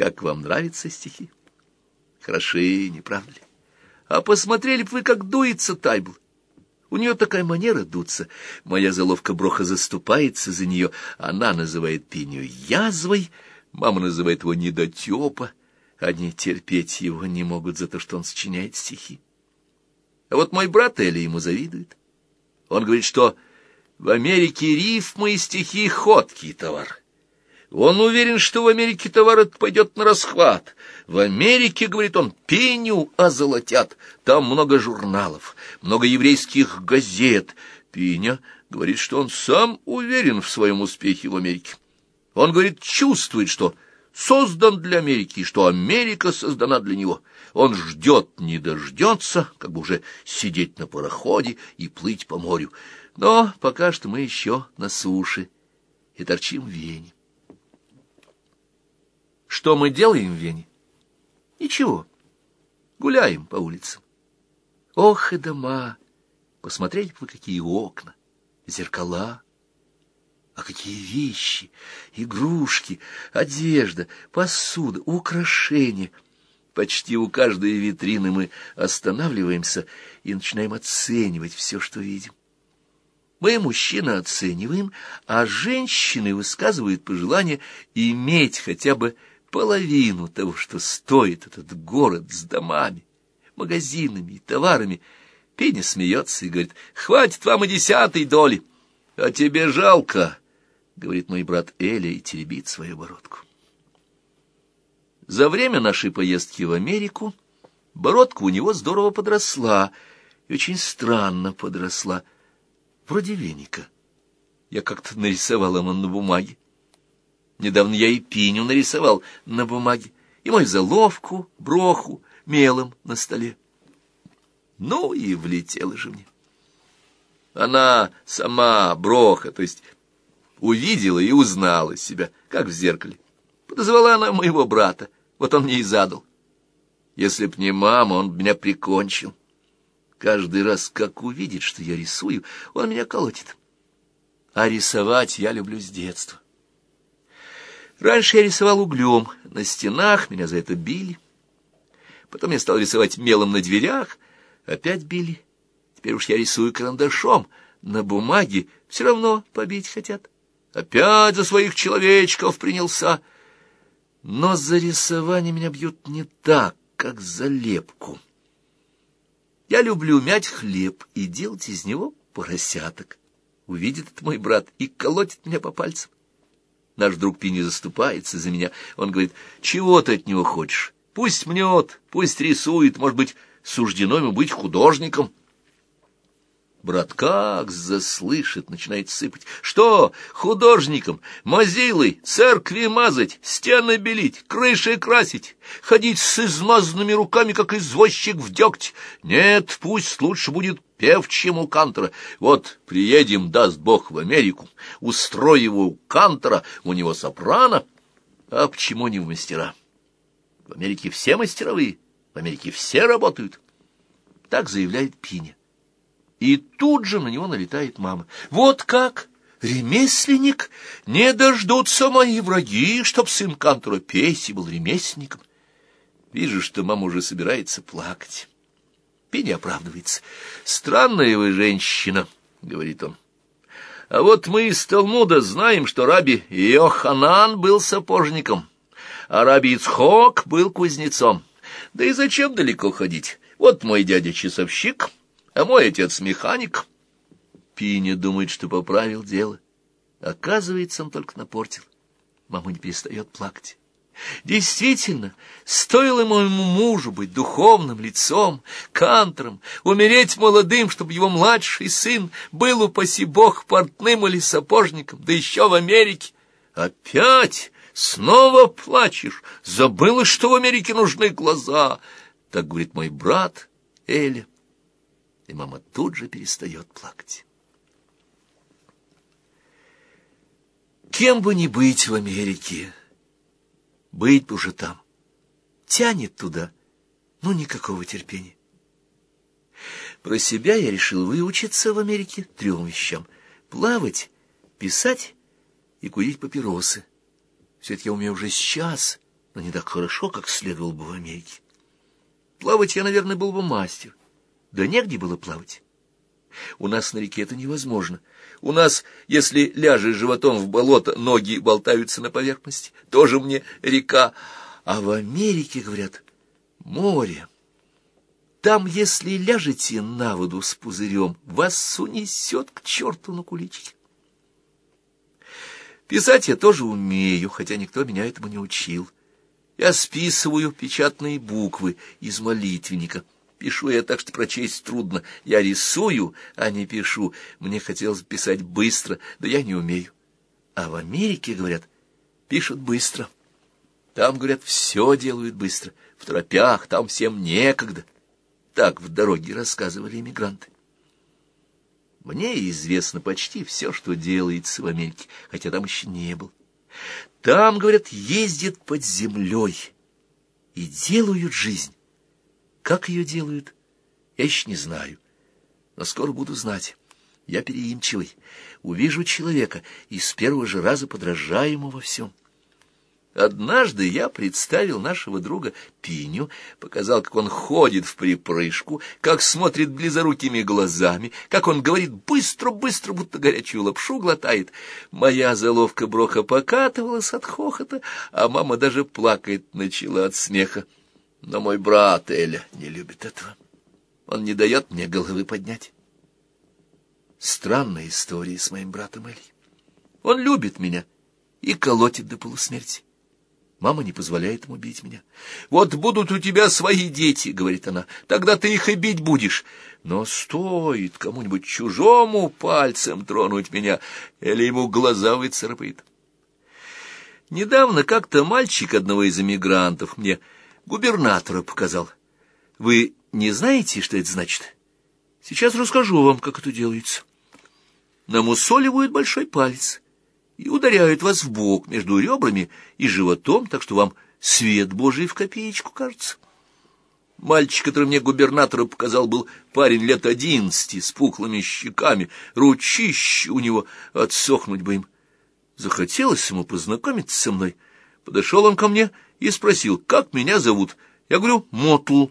Как вам нравятся стихи? Хороши, не правда ли? А посмотрели бы вы, как дуется Тайбл. У нее такая манера дуться. Моя заловка Броха заступается за нее. Она называет пению язвой, мама называет его недотепа. Они терпеть его не могут за то, что он сочиняет стихи. А вот мой брат Эли ему завидует. Он говорит, что в Америке рифмы и стихи — ходкий товар. Он уверен, что в Америке товар этот пойдет на расхват. В Америке, говорит он, пеню озолотят. Там много журналов, много еврейских газет. Пиня говорит, что он сам уверен в своем успехе в Америке. Он, говорит, чувствует, что создан для Америки, и что Америка создана для него. Он ждет, не дождется, как бы уже сидеть на пароходе и плыть по морю. Но пока что мы еще на суше и торчим в Вене. Что мы делаем в Вене? Ничего. Гуляем по улицам. Ох и дома! Посмотрели вы, какие окна, зеркала. А какие вещи, игрушки, одежда, посуда, украшения. Почти у каждой витрины мы останавливаемся и начинаем оценивать все, что видим. Мы, мужчины, оцениваем, а женщины высказывают пожелание иметь хотя бы половину того, что стоит этот город с домами, магазинами и товарами. Пеня смеется и говорит, хватит вам и десятой доли. А тебе жалко, говорит мой брат Эля и теребит свою бородку. За время нашей поездки в Америку бородка у него здорово подросла, и очень странно подросла, вроде веника. Я как-то нарисовал ему на бумаге. Недавно я и пиню нарисовал на бумаге, и мою заловку, броху, мелом на столе. Ну и влетела же мне. Она сама, броха, то есть увидела и узнала себя, как в зеркале. Подозвала она моего брата, вот он мне и задал. Если б не мама, он б меня прикончил. Каждый раз, как увидит, что я рисую, он меня колотит. А рисовать я люблю с детства. Раньше я рисовал углем на стенах, меня за это били. Потом я стал рисовать мелом на дверях, опять били. Теперь уж я рисую карандашом, на бумаге все равно побить хотят. Опять за своих человечков принялся. Но за рисование меня бьют не так, как за лепку. Я люблю мять хлеб и делать из него поросяток. Увидит это мой брат и колотит меня по пальцам. Наш друг Пини заступается за меня. Он говорит, чего ты от него хочешь? Пусть мнет, пусть рисует, может быть, суждено ему быть художником. Брат как заслышит, начинает сыпать. Что, художником, мазилой, церкви мазать, стены белить, крыши красить, ходить с измазанными руками, как извозчик в дегть? Нет, пусть лучше будет певчим у Кантера. Вот приедем, даст Бог, в Америку, устрою его у Кантера, у него сопрано. А почему не в мастера? В Америке все мастеровые, в Америке все работают. Так заявляет Пиня. И тут же на него налетает мама. Вот как! Ремесленник? Не дождутся мои враги, чтоб сын Кантера Песи был ремесленником. Вижу, что мама уже собирается плакать. Пенни оправдывается. «Странная вы женщина», — говорит он. «А вот мы из Талмуда знаем, что раби Йоханан был сапожником, а раби Ицхок был кузнецом. Да и зачем далеко ходить? Вот мой дядя часовщик, а мой отец механик». Пиня думает, что поправил дело. Оказывается, он только напортил. Мама не перестает плакать. Действительно, стоило моему мужу быть духовным лицом, кантором, умереть молодым, чтобы его младший сын был, упаси бог, портным или сапожником, да еще в Америке. Опять снова плачешь, забыла, что в Америке нужны глаза. Так говорит мой брат Эля. И мама тут же перестает плакать. Кем бы ни быть в Америке, быть уже там. Тянет туда, но никакого терпения. Про себя я решил выучиться в Америке трем вещам. Плавать, писать и курить папиросы. Все это я умею уже сейчас, но не так хорошо, как следовало бы в Америке. Плавать я, наверное, был бы мастер. Да негде было плавать. У нас на реке это невозможно. У нас, если ляжешь животом в болото, ноги болтаются на поверхности. Тоже мне река. А в Америке, говорят, море. Там, если ляжете на воду с пузырем, вас унесет к черту на куличке. Писать я тоже умею, хотя никто меня этому не учил. Я списываю печатные буквы из молитвенника. Пишу я так, что прочесть трудно. Я рисую, а не пишу. Мне хотелось писать быстро, да я не умею. А в Америке, говорят, пишут быстро. Там, говорят, все делают быстро. В тропях там всем некогда. Так в дороге рассказывали эмигранты. Мне известно почти все, что делается в Америке, хотя там еще не был. Там, говорят, ездят под землей и делают жизнь. Как ее делают, я еще не знаю, но скоро буду знать. Я переимчивый, увижу человека и с первого же раза подражаю ему во всем. Однажды я представил нашего друга Пиню, показал, как он ходит в припрыжку, как смотрит близорукими глазами, как он говорит быстро-быстро, будто горячую лапшу глотает. Моя заловка Броха покатывалась от хохота, а мама даже плакать начала от смеха. Но мой брат Эля не любит этого. Он не дает мне головы поднять. Странная история с моим братом Элей. Он любит меня и колотит до полусмерти. Мама не позволяет ему бить меня. «Вот будут у тебя свои дети», — говорит она, — «тогда ты их и бить будешь». Но стоит кому-нибудь чужому пальцем тронуть меня, или ему глаза выцарапает. Недавно как-то мальчик одного из эмигрантов мне губернатора показал. Вы не знаете, что это значит? Сейчас расскажу вам, как это делается. Намусоливают большой палец — и ударяют вас в бок между ребрами и животом, так что вам свет Божий в копеечку кажется. Мальчик, который мне губернатора показал, был парень лет одиннадцати, с пухлыми щеками, ручище у него отсохнуть бы им. Захотелось ему познакомиться со мной. Подошел он ко мне и спросил, как меня зовут. Я говорю, Мотл.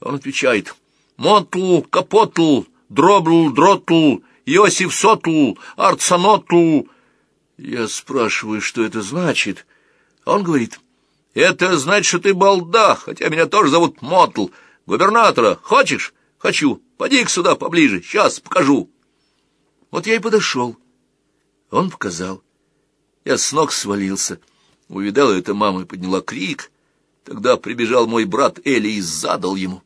Он отвечает, Мотл, Капотл, Дробл, Дротл, Иосиф Сотл, Арцанотл. Я спрашиваю, что это значит. Он говорит, это значит, что ты балда, хотя меня тоже зовут Мотл. Губернатора хочешь? Хочу. Поди-ка сюда поближе, сейчас покажу. Вот я и подошел. Он показал. Я с ног свалился. Увидала это мама и подняла крик. Тогда прибежал мой брат Эли и задал ему.